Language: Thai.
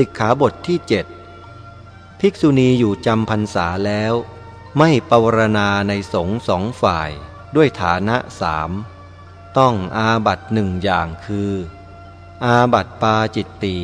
สิกขาบทที่เจ็ดภิกษุณีอยู่จำพรรษาแล้ว ไม่ปวารณาในสงสองฝ่ายด้วยฐานะสามต้องอาบัตหนึ่งอย่างคือ อาบัตปาจิตตี